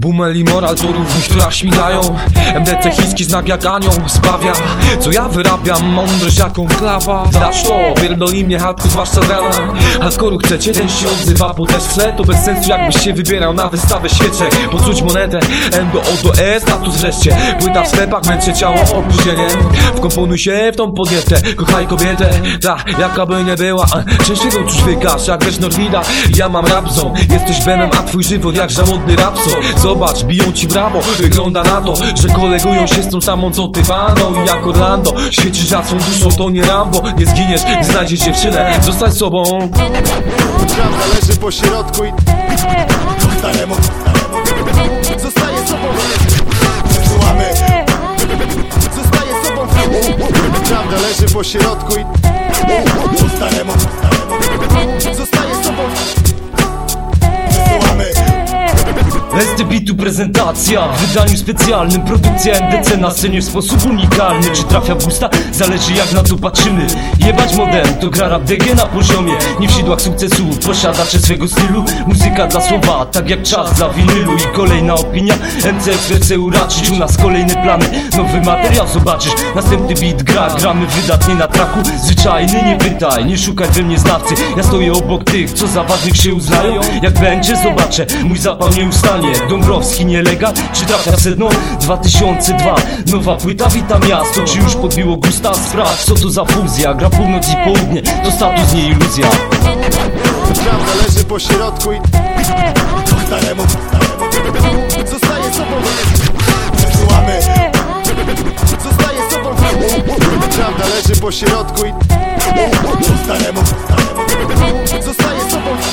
Bumel i moral to równi, która śmigają. MDC chiński znak jak anioł zbawia Co ja wyrabiam, mądrość jaką klawa. Znasz to, pierdoli mnie hatku, zwłaszcza rana. Hardkoru chcecie, ten się odzywa, też tle To bez sensu jakbyś się wybierał na wystawę. Świeczek Poczuć monetę, M do O do E, status wreszcie. Płyta w sklepach, męczy ciało opóźnieniem Wkomponuj się w tą podnietę, kochaj kobietę. Ta, jaka by nie była, a, częściego czuć wykaż Jak wiesz Norwida, ja mam rapzą Jesteś Benem, a twój żywot jak żałodny rapso Zobacz, biją ci brawo, wygląda na to Że kolegują się z tą samą co ty Wano I jak Orlando, świecisz żacą duszą To nie Rambo, nie zginiesz, gdy znajdziesz dziewczynę. Zostań sobą. Prawda leży po środku i staremu Zostaje sobą. Wysyłamy Zostaje sobą. Prawda leży po środku i staremu prezentacja W wydaniu specjalnym produkcja NDC na scenie w sposób unikalny. Czy trafia w usta? Zależy jak na to patrzymy. Jebać modem to gra rap DG na poziomie. Nie w sidłach sukcesu posiadacze swego stylu. Muzyka dla słowa, tak jak czas dla winylu. I kolejna opinia. MCF chce uraczyć U nas kolejne plany, nowy materiał zobaczysz. Następny beat gra, gramy wydatnie na traku. Zwyczajny nie pytaj, nie szukaj we mnie znawcy. Ja stoję obok tych, co za ważnych się uznają. Jak będzie zobaczę, mój zapał nie ustanie. Dąbrowski nie lega, czy trafia w sedno? 2002, nowa płyta wita miasto. Czy już podbiło gusta? Sprawdź co to za fuzja? Gra północ i południe, to status nie iluzja. Prawda leży po środku i po staremu. Zostaje sobą Wysyłamy Zostaje sobą Prawda leży po środku i po staremu. Zostaje sobą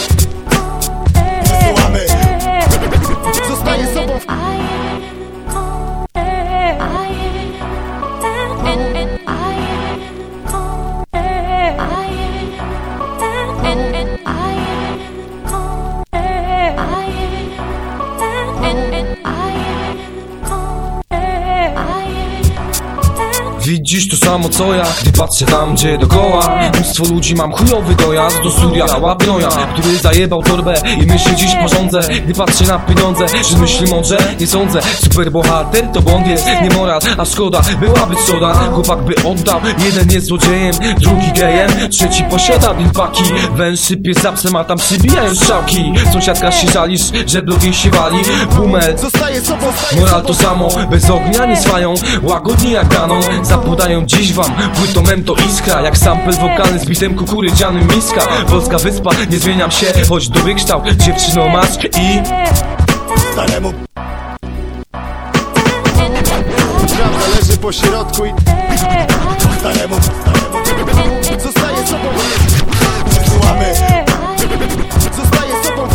Widzisz to samo co ja, gdy patrzę tam gdzie dokoła. Mnóstwo ludzi mam chujowy dojazd do studia łapnoja Który zajebał torbę i myśli dziś porządzę. Gdy patrzę na pieniądze, czy myśli mądrze? Nie sądzę, super bohater to błąd jest Nie moral, a szkoda, byłaby soda. Chłopak by oddał, jeden jest złodziejem Drugi gejem, trzeci posiada wilpaki. Węż sypie za psem, a tam przybijają strzałki. Sąsiadka się żalisz, że blogiem się wali. Bumel, Zostaje sobą Moral to samo, bez ognia nie swają Łagodni jak ganą, zapodają dziś wam Płytą mem to iskra, jak sample wokalny z bitem kukurydzianym miska. Polska wyspa, nie zmieniam się, choć dobry kształt. Dziewczyno masz i... staremu Prawda leży po środku i po staremu Zostaje sobą Wysyłamy. Zostaje sobą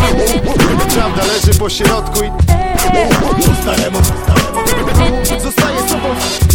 Prawda leży po środku i po staremu Zostaje sobą